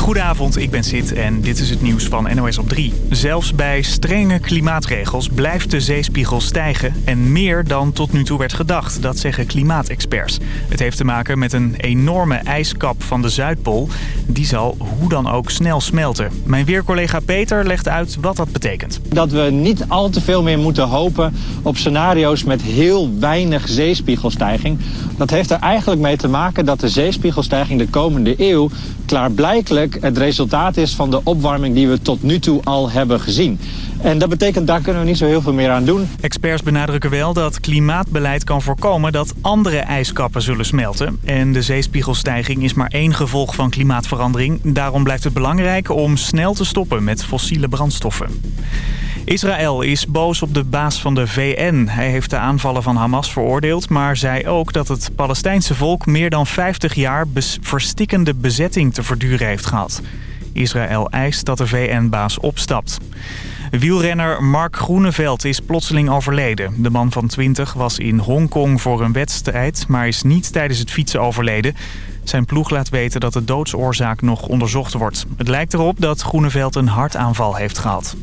Goedenavond, ik ben Sid en dit is het nieuws van NOS op 3. Zelfs bij strenge klimaatregels blijft de zeespiegel stijgen... en meer dan tot nu toe werd gedacht, dat zeggen klimaatexperts. Het heeft te maken met een enorme ijskap van de Zuidpool. Die zal hoe dan ook snel smelten. Mijn weercollega Peter legt uit wat dat betekent. Dat we niet al te veel meer moeten hopen op scenario's met heel weinig zeespiegelstijging. Dat heeft er eigenlijk mee te maken dat de zeespiegelstijging de komende eeuw klaarblijkelijk het resultaat is van de opwarming die we tot nu toe al hebben gezien. En dat betekent, daar kunnen we niet zo heel veel meer aan doen. Experts benadrukken wel dat klimaatbeleid kan voorkomen dat andere ijskappen zullen smelten. En de zeespiegelstijging is maar één gevolg van klimaatverandering. Daarom blijft het belangrijk om snel te stoppen met fossiele brandstoffen. Israël is boos op de baas van de VN. Hij heeft de aanvallen van Hamas veroordeeld, maar zei ook dat het Palestijnse volk meer dan 50 jaar verstikkende bezetting te verduren heeft gehad. Israël eist dat de VN-baas opstapt. Wielrenner Mark Groeneveld is plotseling overleden. De man van 20 was in Hongkong voor een wedstrijd, maar is niet tijdens het fietsen overleden. Zijn ploeg laat weten dat de doodsoorzaak nog onderzocht wordt. Het lijkt erop dat Groeneveld een hartaanval heeft gehad.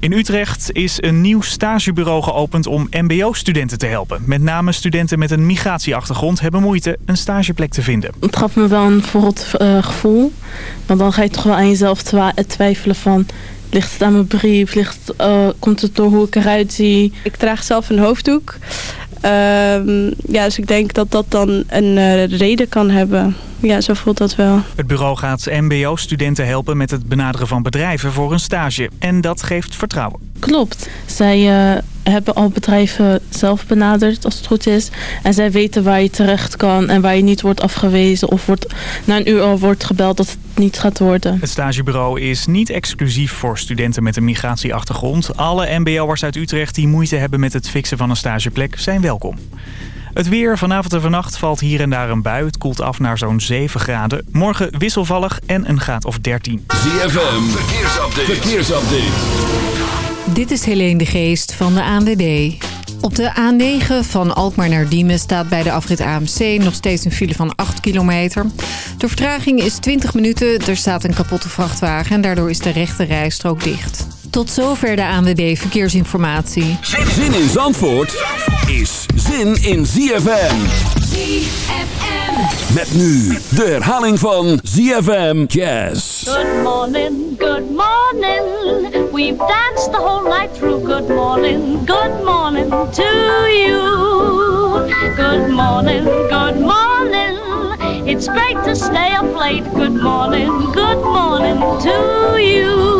In Utrecht is een nieuw stagebureau geopend om mbo-studenten te helpen. Met name studenten met een migratieachtergrond hebben moeite een stageplek te vinden. Het gaf me wel een verrot uh, gevoel. Want dan ga je toch wel aan jezelf twijfelen van... Ligt het aan mijn brief? Ligt, uh, komt het door hoe ik eruit zie? Ik draag zelf een hoofddoek. Uh, ja, dus ik denk dat dat dan een uh, reden kan hebben. Ja, zo voelt dat wel. Het bureau gaat mbo-studenten helpen met het benaderen van bedrijven voor een stage. En dat geeft vertrouwen. Klopt. Zij uh, hebben al bedrijven zelf benaderd als het goed is. En zij weten waar je terecht kan en waar je niet wordt afgewezen. Of wordt, na een uur al wordt gebeld dat het niet gaat worden. Het stagebureau is niet exclusief voor studenten met een migratieachtergrond. Alle mbo'ers uit Utrecht die moeite hebben met het fixen van een stageplek zijn welkom. Het weer. Vanavond en vannacht valt hier en daar een bui. Het koelt af naar zo'n 7 graden. Morgen wisselvallig en een graad of 13. ZFM. Verkeersupdate. Verkeersupdate. Dit is Helene de Geest van de ANWB. Op de A9 van Alkmaar naar Diemen staat bij de afrit AMC nog steeds een file van 8 kilometer. De vertraging is 20 minuten. Er staat een kapotte vrachtwagen en daardoor is de rechte rijstrook dicht. Tot zover de ANWB Verkeersinformatie. Zin in Zandvoort is zin in ZFM. ZFM. Met nu de herhaling van ZFM Jazz. Good morning, good morning. We've danced the whole night through. Good morning, good morning to you. Good morning, good morning. It's great to stay up late. Good morning, good morning to you.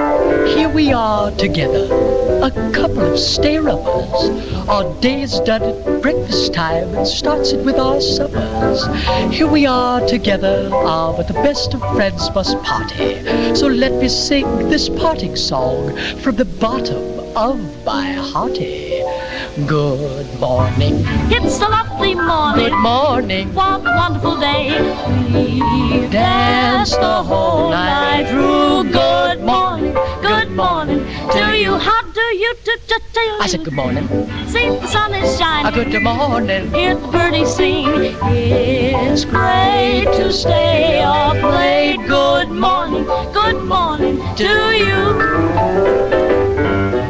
We are together, a couple of stay-uppers. Our day is done at breakfast time and starts it with our suppers. Here we are together, ah, but the best of friends must party. So let me sing this parting song from the bottom of my hearty. Good morning. It's a lovely morning. Good morning. What a wonderful day. We danced the whole night through. Good morning. Good morning to you. How do you do? do, do? I said good morning. See the sun is shining. A good morning. Hear the birdies sing. It's great to stay up late. Good morning. Good morning to you.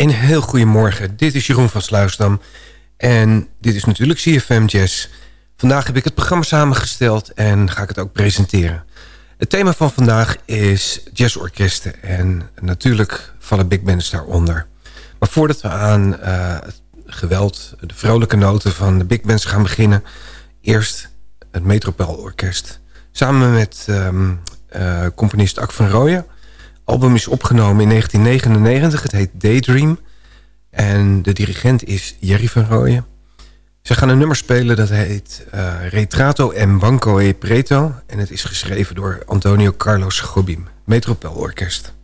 een heel goedemorgen. Dit is Jeroen van Sluisdam. En dit is natuurlijk CFM Jazz. Vandaag heb ik het programma samengesteld en ga ik het ook presenteren. Het thema van vandaag is jazzorkesten. En natuurlijk vallen big bands daaronder. Maar voordat we aan uh, geweld, de vrolijke noten van de big bands gaan beginnen. Eerst het Metropoolorkest. Samen met um, uh, componist Ak van Rooyen. Album is opgenomen in 1999. Het heet Daydream. En de dirigent is Jerry van Rooyen. Ze gaan een nummer spelen dat heet uh, Retrato en Banco e Preto. En het is geschreven door Antonio Carlos Gobim. Metropoolorkest.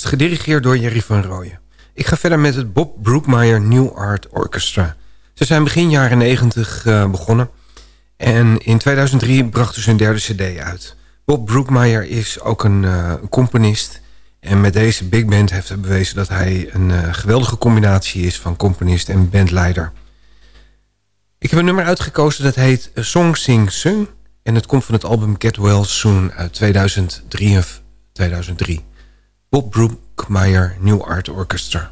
Gedirigeerd door Jerry van Rooyen. Ik ga verder met het Bob Brookmeyer New Art Orchestra. Ze zijn begin jaren 90 uh, begonnen en in 2003 brachten ze hun derde cd uit. Bob Brookmeyer is ook een uh, componist en met deze big band heeft hij bewezen dat hij een uh, geweldige combinatie is van componist en bandleider. Ik heb een nummer uitgekozen dat heet Song Sing Sung en het komt van het album Get Well Soon uit 2003 of 2003. Bob Brookmeyer New Art Orchestra.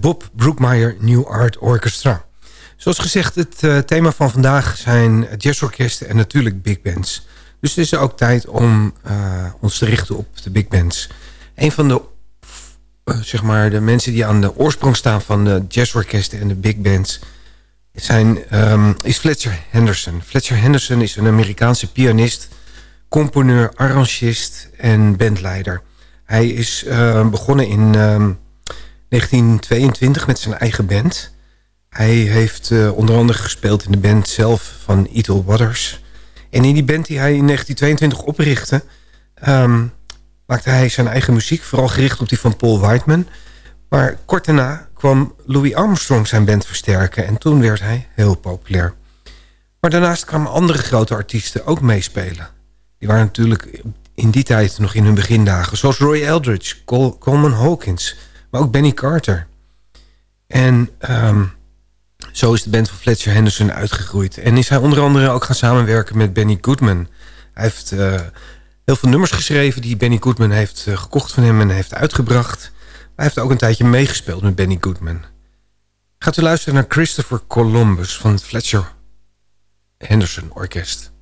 Bob Brookmeyer New Art Orchestra. Zoals gezegd, het uh, thema van vandaag zijn jazzorkesten en natuurlijk big bands. Dus het is ook tijd om uh, ons te richten op de big bands. Een van de, uh, zeg maar, de mensen die aan de oorsprong staan van de jazzorkesten en de big bands... Zijn, um, is Fletcher Henderson. Fletcher Henderson is een Amerikaanse pianist, componeur, arrangist en bandleider. Hij is begonnen in um, 1922 met zijn eigen band. Hij heeft uh, onder andere gespeeld in de band zelf van Ethel Waters. En in die band die hij in 1922 oprichtte... Um, maakte hij zijn eigen muziek, vooral gericht op die van Paul Whiteman. Maar kort daarna kwam Louis Armstrong zijn band versterken... en toen werd hij heel populair. Maar daarnaast kwamen andere grote artiesten ook meespelen. Die waren natuurlijk in die tijd nog in hun begindagen... zoals Roy Eldridge, Col Coleman Hawkins maar ook Benny Carter. En um, zo is de band van Fletcher Henderson uitgegroeid. En is hij onder andere ook gaan samenwerken met Benny Goodman. Hij heeft uh, heel veel nummers geschreven die Benny Goodman heeft uh, gekocht van hem en heeft uitgebracht. hij heeft ook een tijdje meegespeeld met Benny Goodman. Gaat u luisteren naar Christopher Columbus van het Fletcher Henderson Orkest.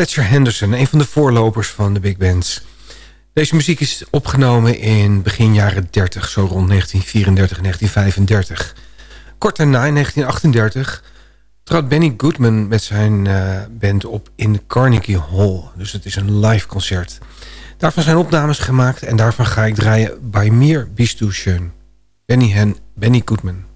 Fletcher Henderson, een van de voorlopers van de big bands. Deze muziek is opgenomen in begin jaren 30, zo rond 1934 en 1935. Kort daarna, in 1938, trad Benny Goodman met zijn uh, band op in Carnegie Hall. Dus het is een live concert. Daarvan zijn opnames gemaakt en daarvan ga ik draaien By Mir Bist du schön. Benny, Benny Goodman.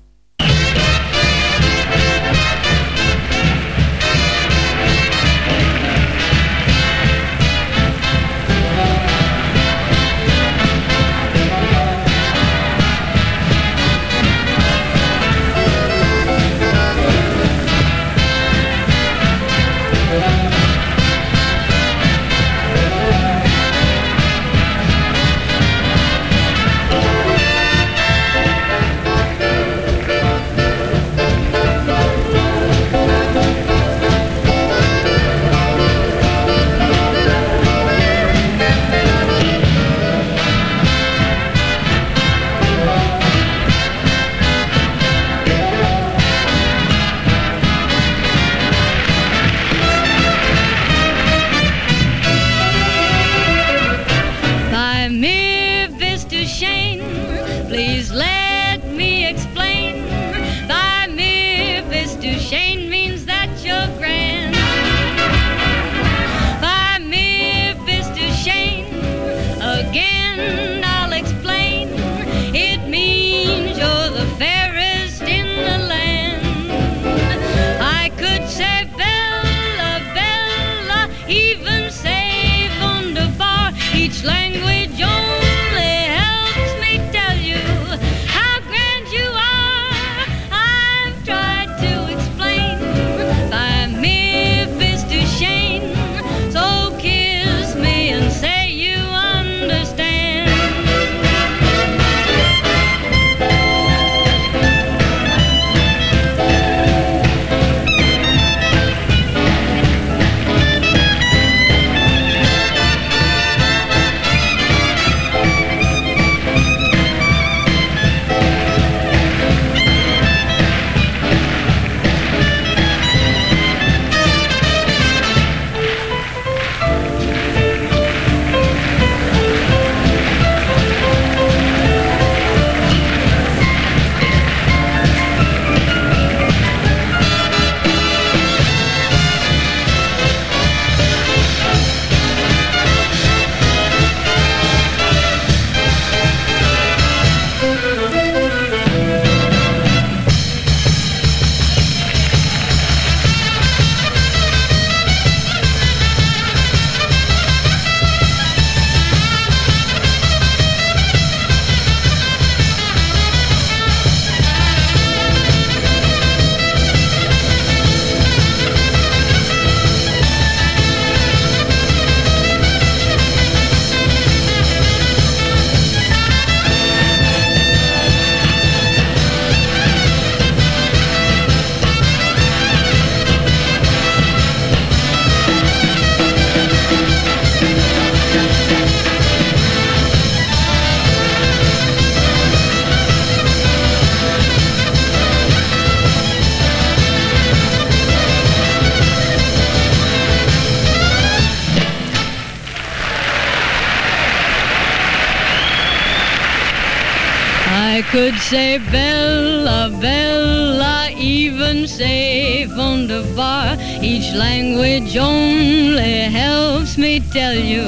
Say Bella, Bella, even say wunderbar. Each language only helps me tell you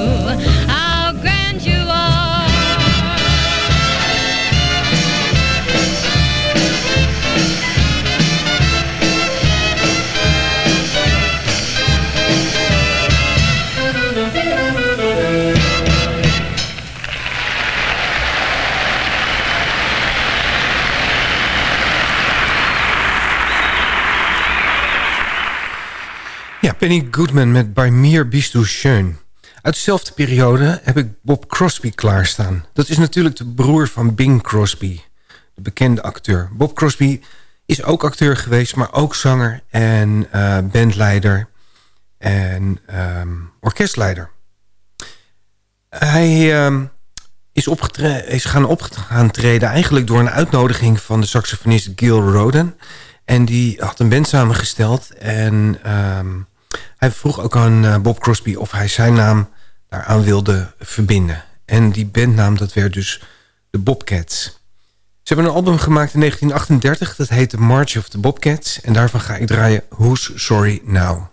Ja, Penny Goodman met By Mir schön. Uit dezelfde periode heb ik Bob Crosby klaarstaan. Dat is natuurlijk de broer van Bing Crosby, de bekende acteur. Bob Crosby is ook acteur geweest, maar ook zanger en eh, bandleider en ehm, orkestleider. Hij ehm, is, is gaan op gaan treden eigenlijk door een uitnodiging van de saxofonist Gil Roden. En die had een band samengesteld en ehm, hij vroeg ook aan eh, Bob Crosby of hij zijn naam daaraan wilde verbinden. En die bandnaam dat werd dus de Bobcats. Ze hebben een album gemaakt in 1938, dat heet The March of the Bobcats. En daarvan ga ik draaien Who's Sorry Now.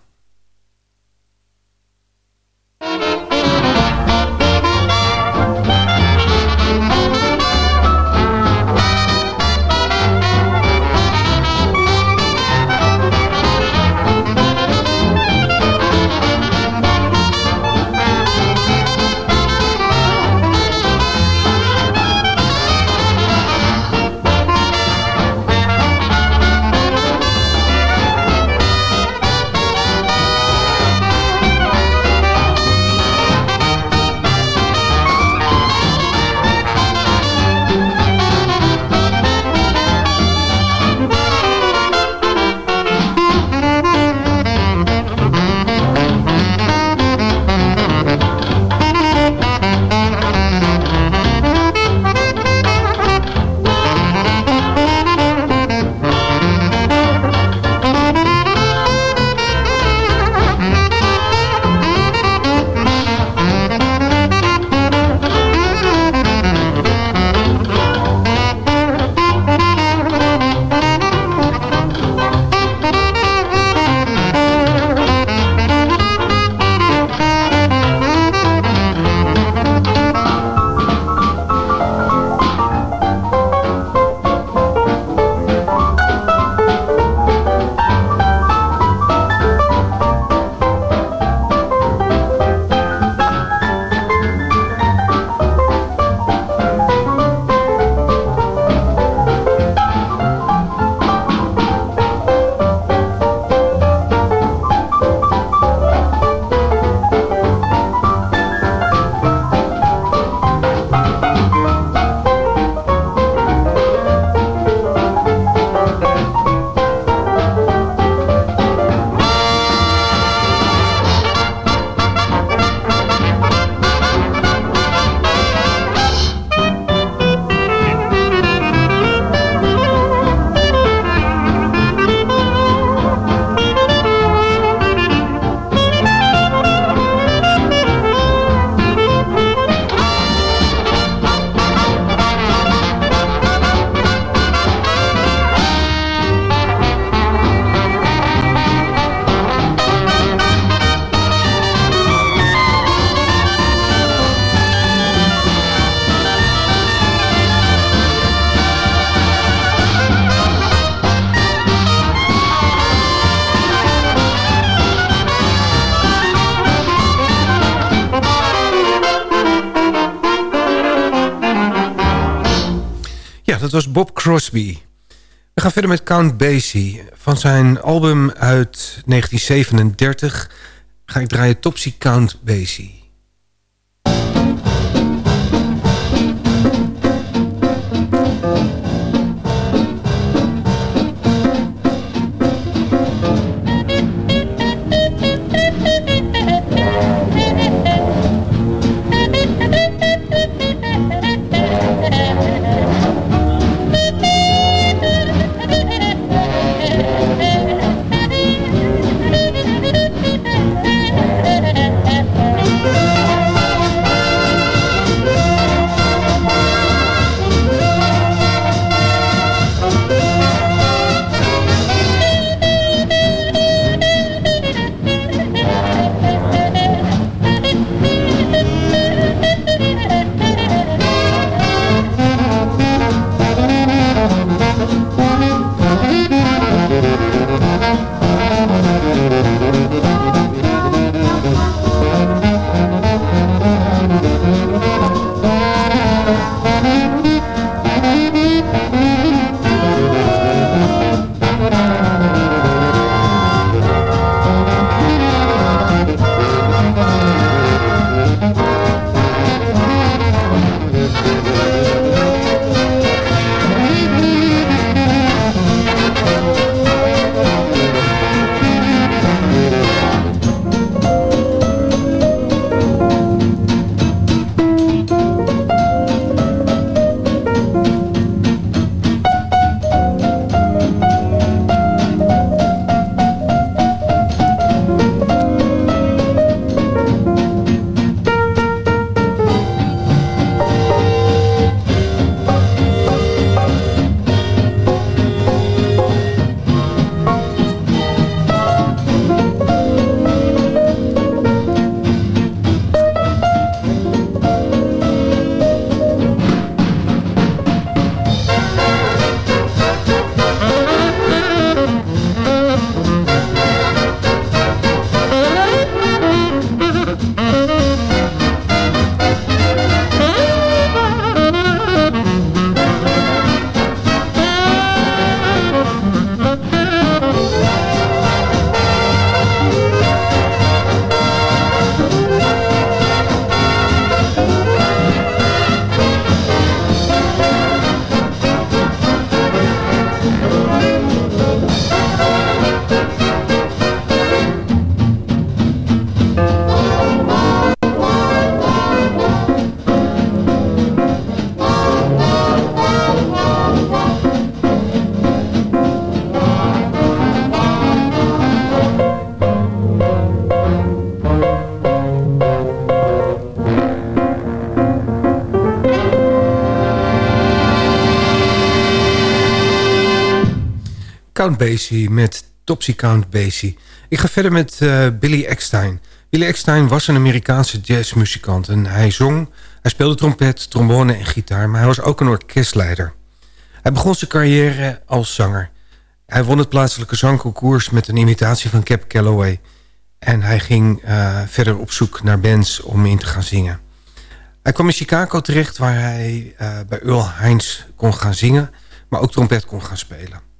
Crosby. We gaan verder met Count Basie. Van zijn album uit 1937 ga ik draaien Topsy Count Basie. Count Basie met Topsy Count Basie. Ik ga verder met uh, Billy Eckstein. Billy Eckstein was een Amerikaanse jazzmuzikant. En hij zong, hij speelde trompet, trombone en gitaar... maar hij was ook een orkestleider. Hij begon zijn carrière als zanger. Hij won het plaatselijke zangconcours met een imitatie van Cap Calloway. En hij ging uh, verder op zoek naar bands om in te gaan zingen. Hij kwam in Chicago terecht waar hij uh, bij Earl Hines kon gaan zingen... maar ook trompet kon gaan spelen.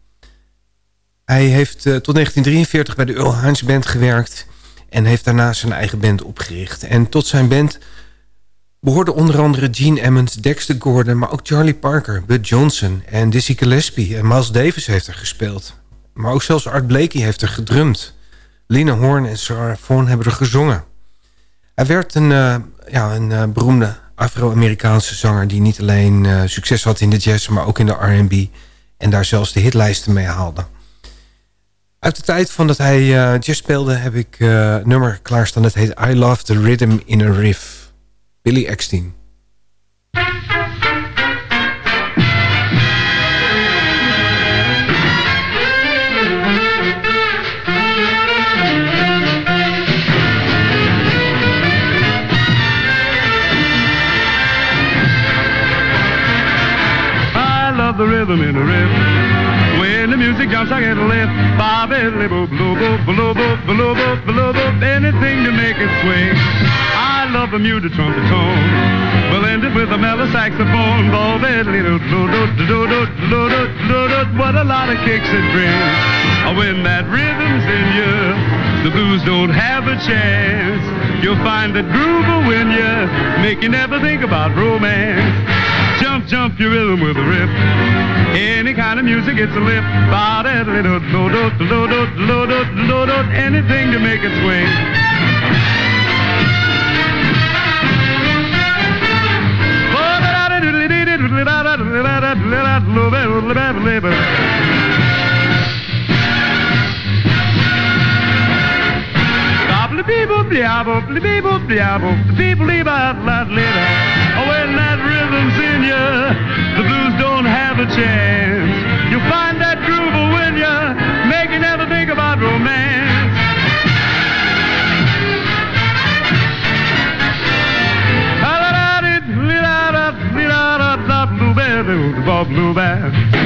Hij heeft uh, tot 1943 bij de Earl Hines Band gewerkt... en heeft daarna zijn eigen band opgericht. En tot zijn band behoorden onder andere Gene Emmons, Dexter Gordon... maar ook Charlie Parker, Bud Johnson en Dizzy Gillespie... en Miles Davis heeft er gespeeld. Maar ook zelfs Art Blakey heeft er gedrumd. Lina Horne en Sarah Vaughan hebben er gezongen. Hij werd een, uh, ja, een uh, beroemde Afro-Amerikaanse zanger... die niet alleen succes had in de jazz, maar ook in de R&B... en daar zelfs de hitlijsten mee haalde. Uit de tijd van dat hij uh, speelde heb ik uh, nummer klaarstaan. Dat heet I Love the Rhythm in a Riff. Billy Eckstein. Jumps, I get lift. Bobby, boop, blue, boop, blue, boop, blue, boop, blue, anything to make it swing. I love the mute, the trumpet tone. We'll end it with a mellow saxophone. Bo diddly do do do do do do do do do. What a lot of kicks it brings. When that rhythm's in you, the blues don't have a chance. You'll find that groove will win you, make you never think about romance jump your rhythm with a riff. Any kind of music, it's a lift. Bada little lip. Anything to make it swing. Labor. When that rhythm's in you, the blues don't have a chance. You'll find that groove will win you, make you never think about romance. Blue band.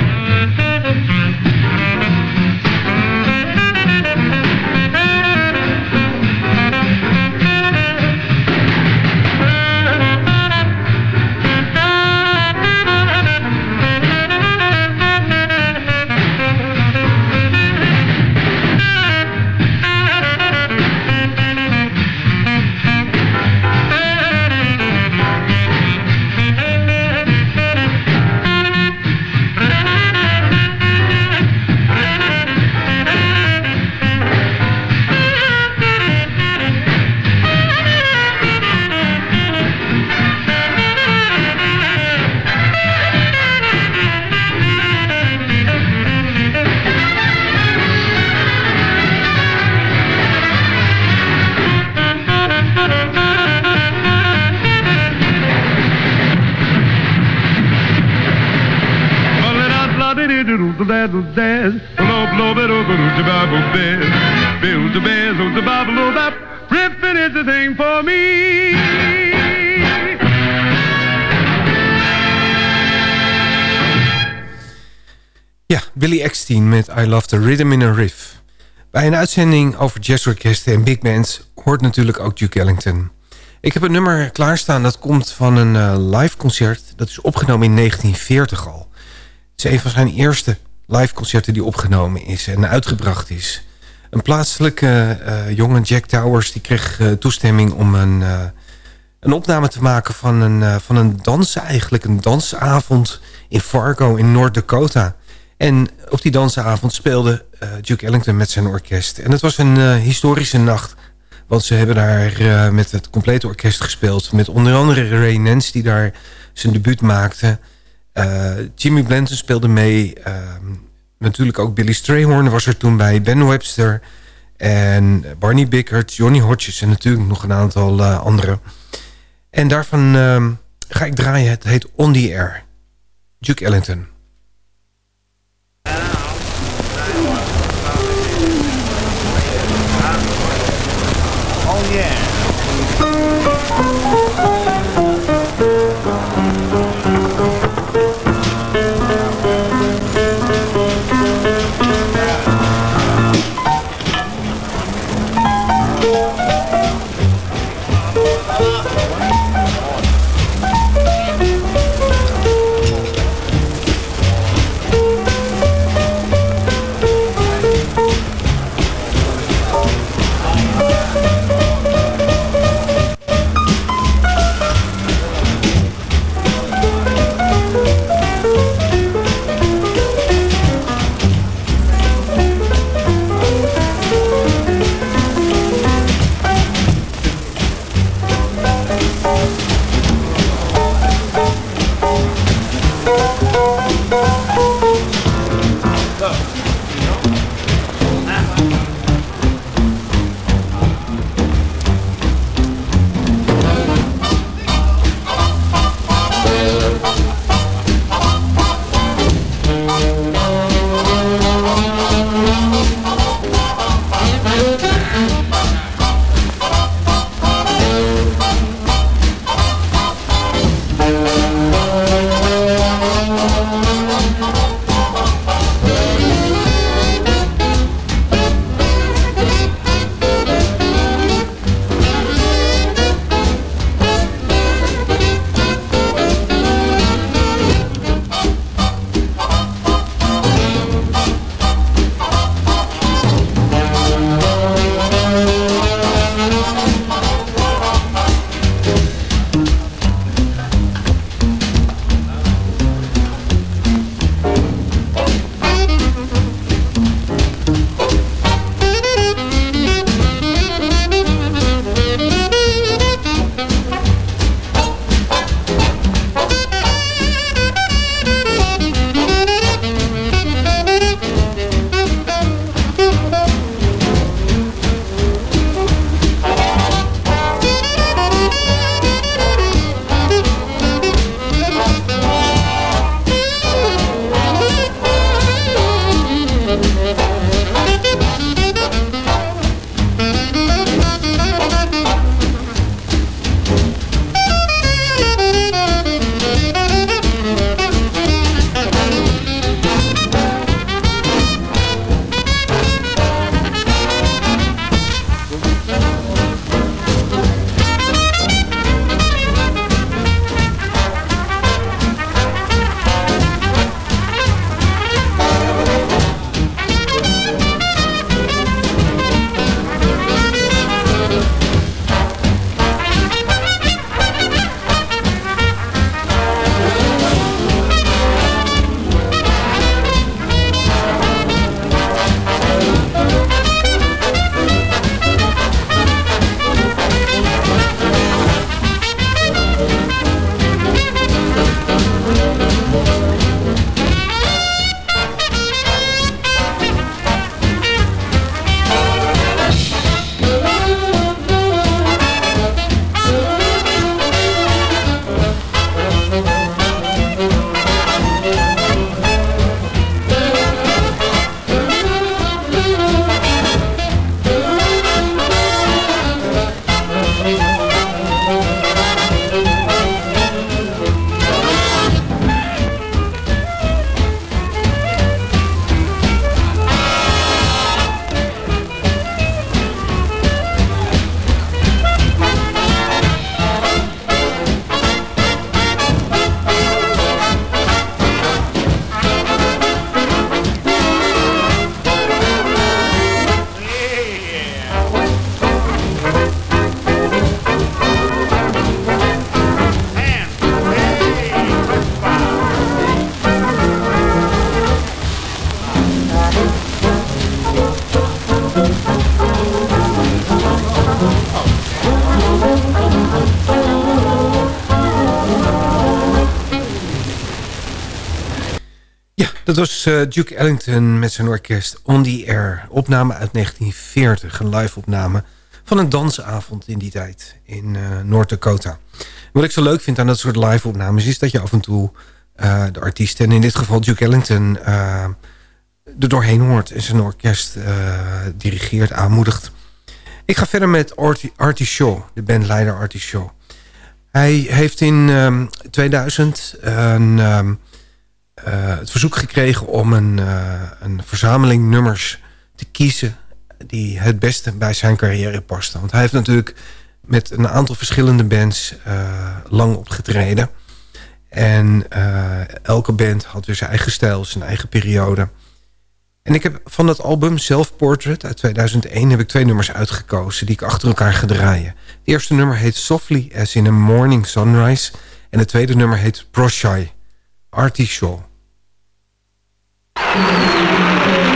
I Love the Rhythm in a Riff. Bij een uitzending over jazzorkesten en big bands hoort natuurlijk ook Duke Ellington. Ik heb een nummer klaarstaan dat komt van een uh, live concert. Dat is opgenomen in 1940 al. Het is een van zijn eerste live concerten die opgenomen is en uitgebracht is. Een plaatselijke uh, jongen, Jack Towers, die kreeg uh, toestemming om een, een opname te maken van een, van een dans eigenlijk. Een dansavond in Fargo in North Dakota. En op die dansavond speelde Duke Ellington met zijn orkest. En het was een historische nacht. Want ze hebben daar met het complete orkest gespeeld. Met onder andere Ray Nance die daar zijn debuut maakte. Jimmy Blanton speelde mee natuurlijk ook Billy Strayhorn was er toen bij. Ben Webster en Barney Bickert, Johnny Hodges en natuurlijk nog een aantal anderen. En daarvan uh, ga ik draaien. Het heet On The Air. Duke Ellington. Dat was uh, Duke Ellington met zijn orkest On The Air. Opname uit 1940, een live-opname van een dansavond in die tijd in uh, Noord-Dakota. Wat ik zo leuk vind aan dat soort live-opnames... is dat je af en toe uh, de artiest, en in dit geval Duke Ellington... er doorheen hoort en zijn orkest dirigeert, aanmoedigt. Ik ga verder met Artie, Shaw, de bandleider Artie Shaw. Hij heeft in um, 2000 een... Um, uh, het verzoek gekregen om een, uh, een verzameling nummers te kiezen... die het beste bij zijn carrière pasten. Want hij heeft natuurlijk met een aantal verschillende bands uh, lang opgetreden. En elke band had weer zijn eigen stijl, zijn eigen periode. En ik heb van dat album Self Portrait uit 2001... heb ik twee nummers uitgekozen die ik achter elkaar ga draaien. Het eerste nummer heet Softly as in a Morning Sunrise... en het tweede nummer heet Proshai, Artie Shaw. Thank you.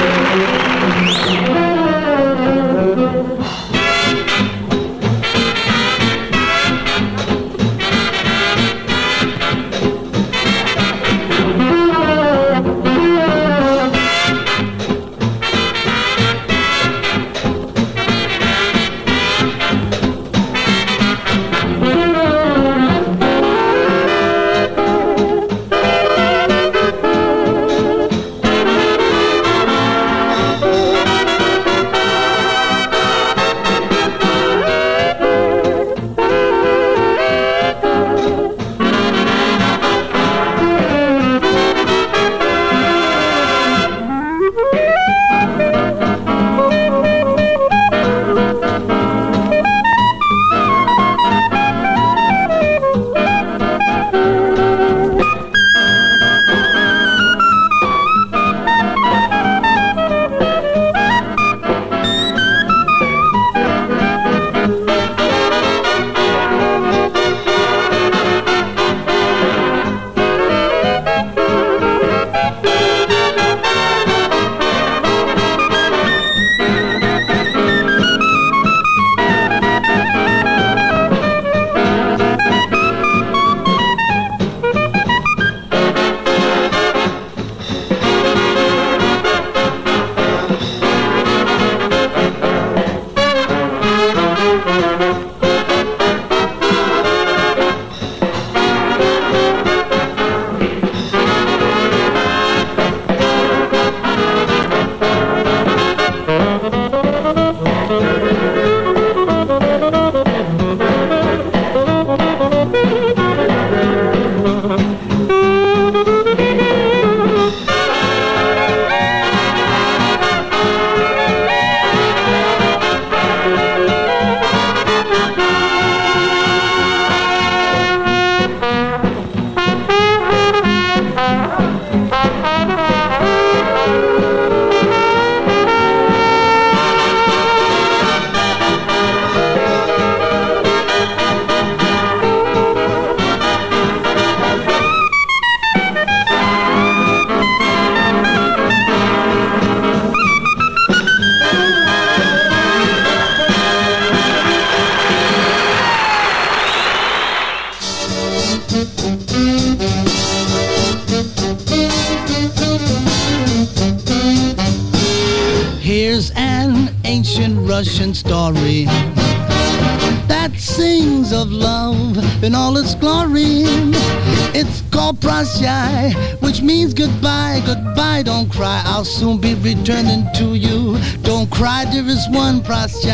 Price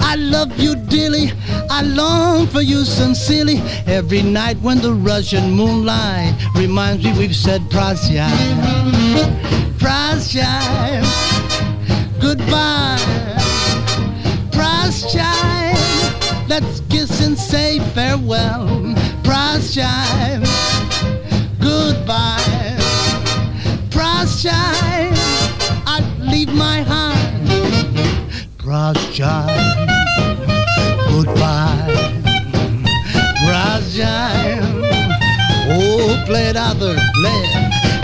I love you dearly, I long for you sincerely. Every night when the Russian moonlight reminds me we've said Prasya. Prasya, goodbye. Prasya, let's kiss and say farewell. Prasya, goodbye. Prasya Jive. Goodbye, Brass Jive. Oh, play the other, play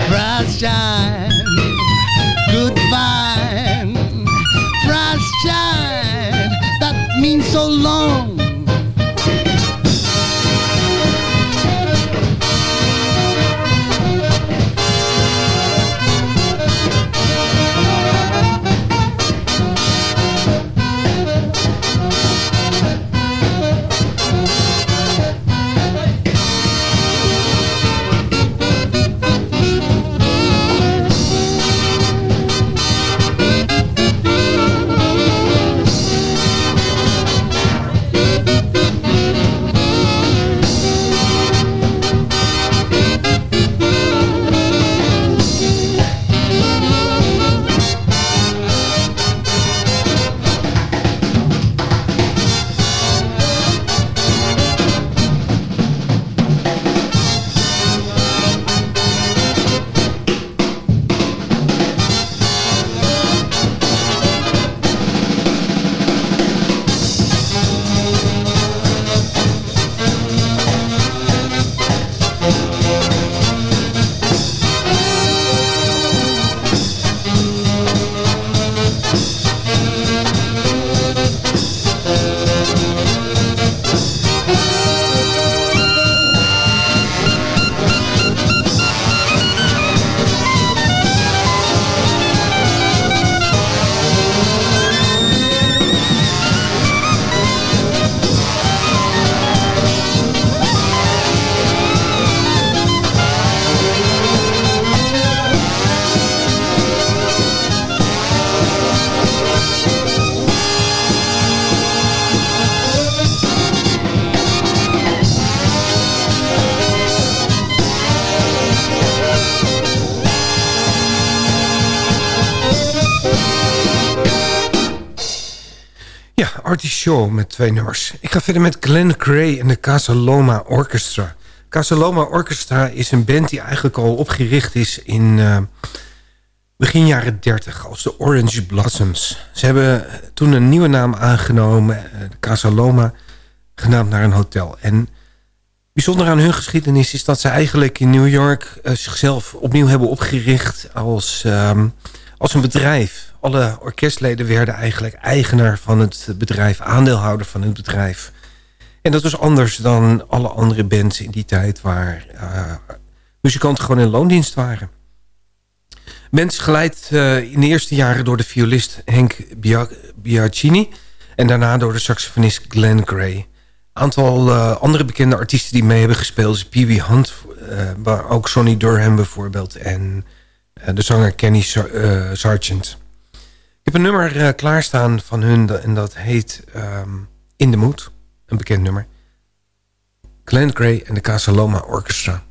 Brass Jive. Met twee nummers. Ik ga verder met Glenn Gray en de Casa Loma Orchestra. Casa Loma Orchestra is een band die eigenlijk al opgericht is in uh, begin jaren 30 als de Orange Blossoms. Ze hebben toen een nieuwe naam aangenomen, uh, Casa Loma, genaamd naar een hotel. En bijzonder aan hun geschiedenis is dat ze eigenlijk in New York uh, zichzelf opnieuw hebben opgericht als, um, als een bedrijf alle orkestleden werden eigenlijk eigenaar van het bedrijf, aandeelhouder van het bedrijf. En dat was anders dan alle andere bands in die tijd waar uh, muzikanten gewoon in loondienst waren. Bands geleid uh, in de eerste jaren door de violist Henk Biagini en daarna door de saxofonist Glenn Gray. Een aantal uh, andere bekende artiesten die mee hebben gespeeld is Pee Wee Hunt, maar ook Sonny Durham bijvoorbeeld en de zanger Kenny Sargent. Heb een nummer uh, klaarstaan van hun en dat heet um, In the Mood. Een bekend nummer. Glenn Gray en de Casaloma Orchestra.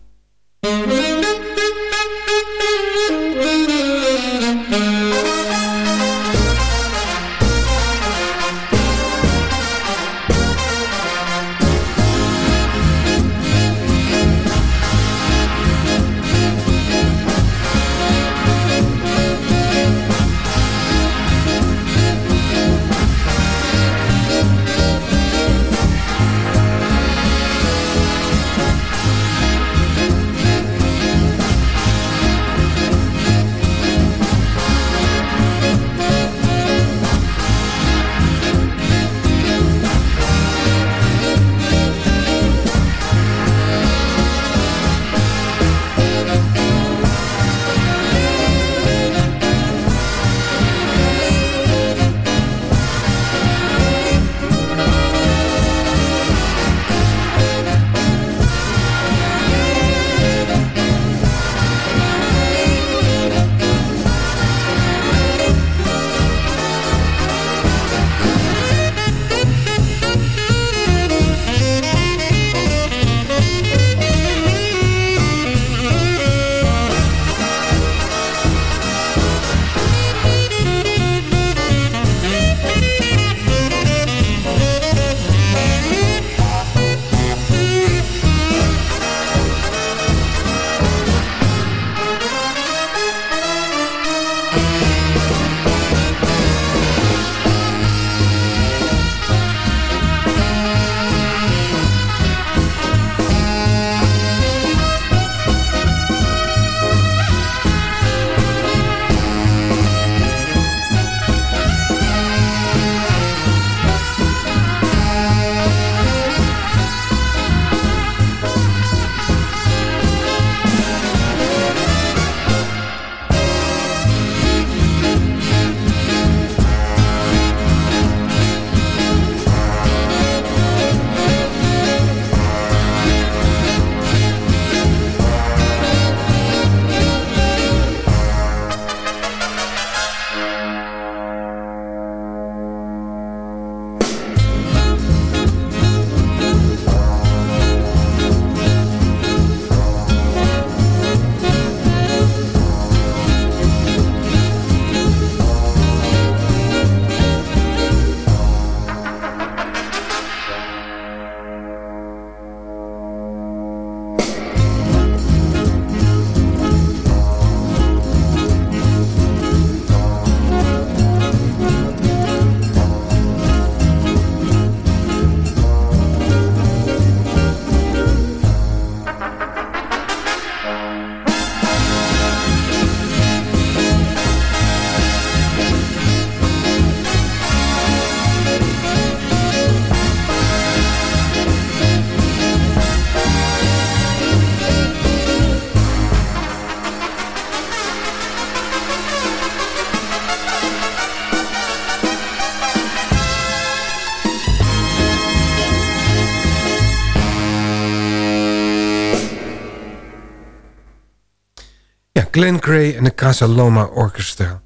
Glenn Gray en de Casa Loma Orchestra.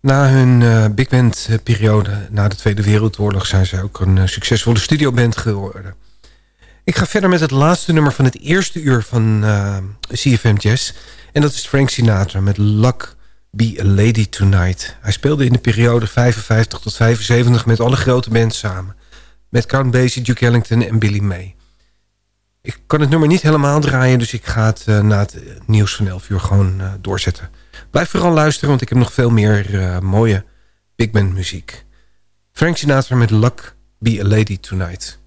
Na hun uh, big band periode na de Tweede Wereldoorlog... zijn ze ook een uh, succesvolle studioband geworden. Ik ga verder met het laatste nummer van het eerste uur van uh, CFM Jazz. En dat is Frank Sinatra met Luck Be a Lady Tonight. Hij speelde in de periode 55 tot 75 met alle grote bands samen. Met Count Basie, Duke Ellington en Billy May. Ik kan het nummer niet helemaal draaien, dus ik ga het uh, na het nieuws van 11 uur gewoon uh, doorzetten. Blijf vooral luisteren, want ik heb nog veel meer mooie big band muziek. Frank Sinatra met Luck, Be a Lady Tonight.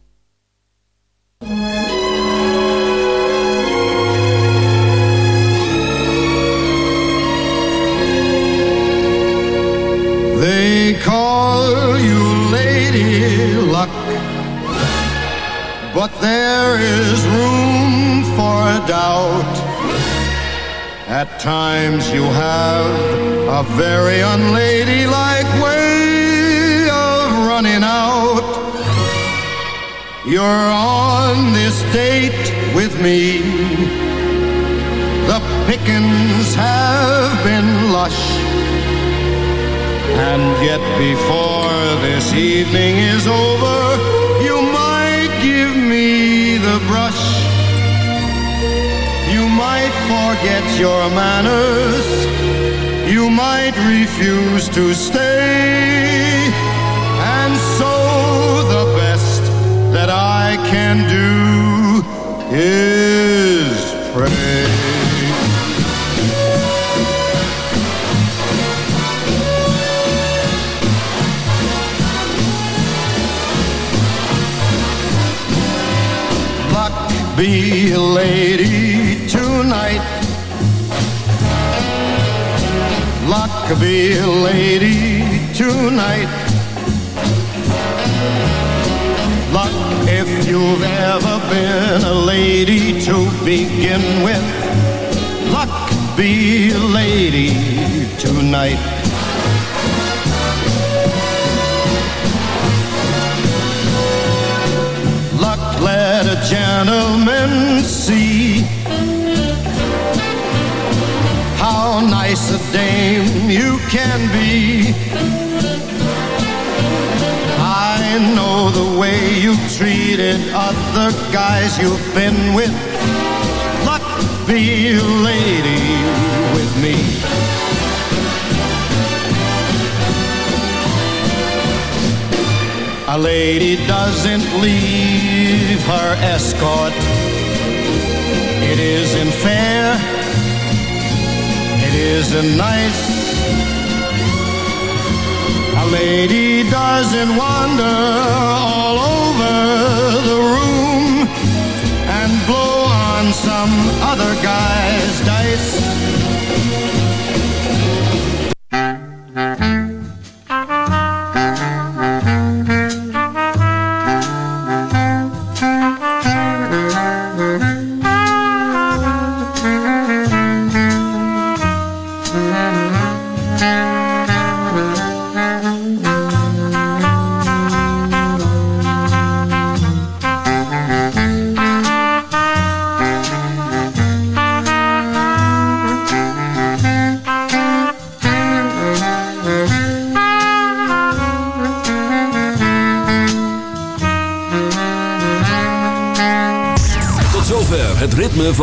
They call you Lady Luck, but there is room for doubt. At times you have a very unladylike way of running out. You're on this date with me. The pickings have been lush. And yet before this evening is over, me the brush. You might forget your manners. You might refuse to stay. And so the best that I can do is pray. Be a lady tonight. Luck be a lady tonight. Luck if you've ever been a lady to begin with. Luck be a lady tonight. Gentleman see how nice a dame you can be. I know the way you treated other guys you've been with. Luck be a lady A lady doesn't leave her escort. It isn't fair. It isn't nice. A lady doesn't wander all over the room and blow on some other guy's dice.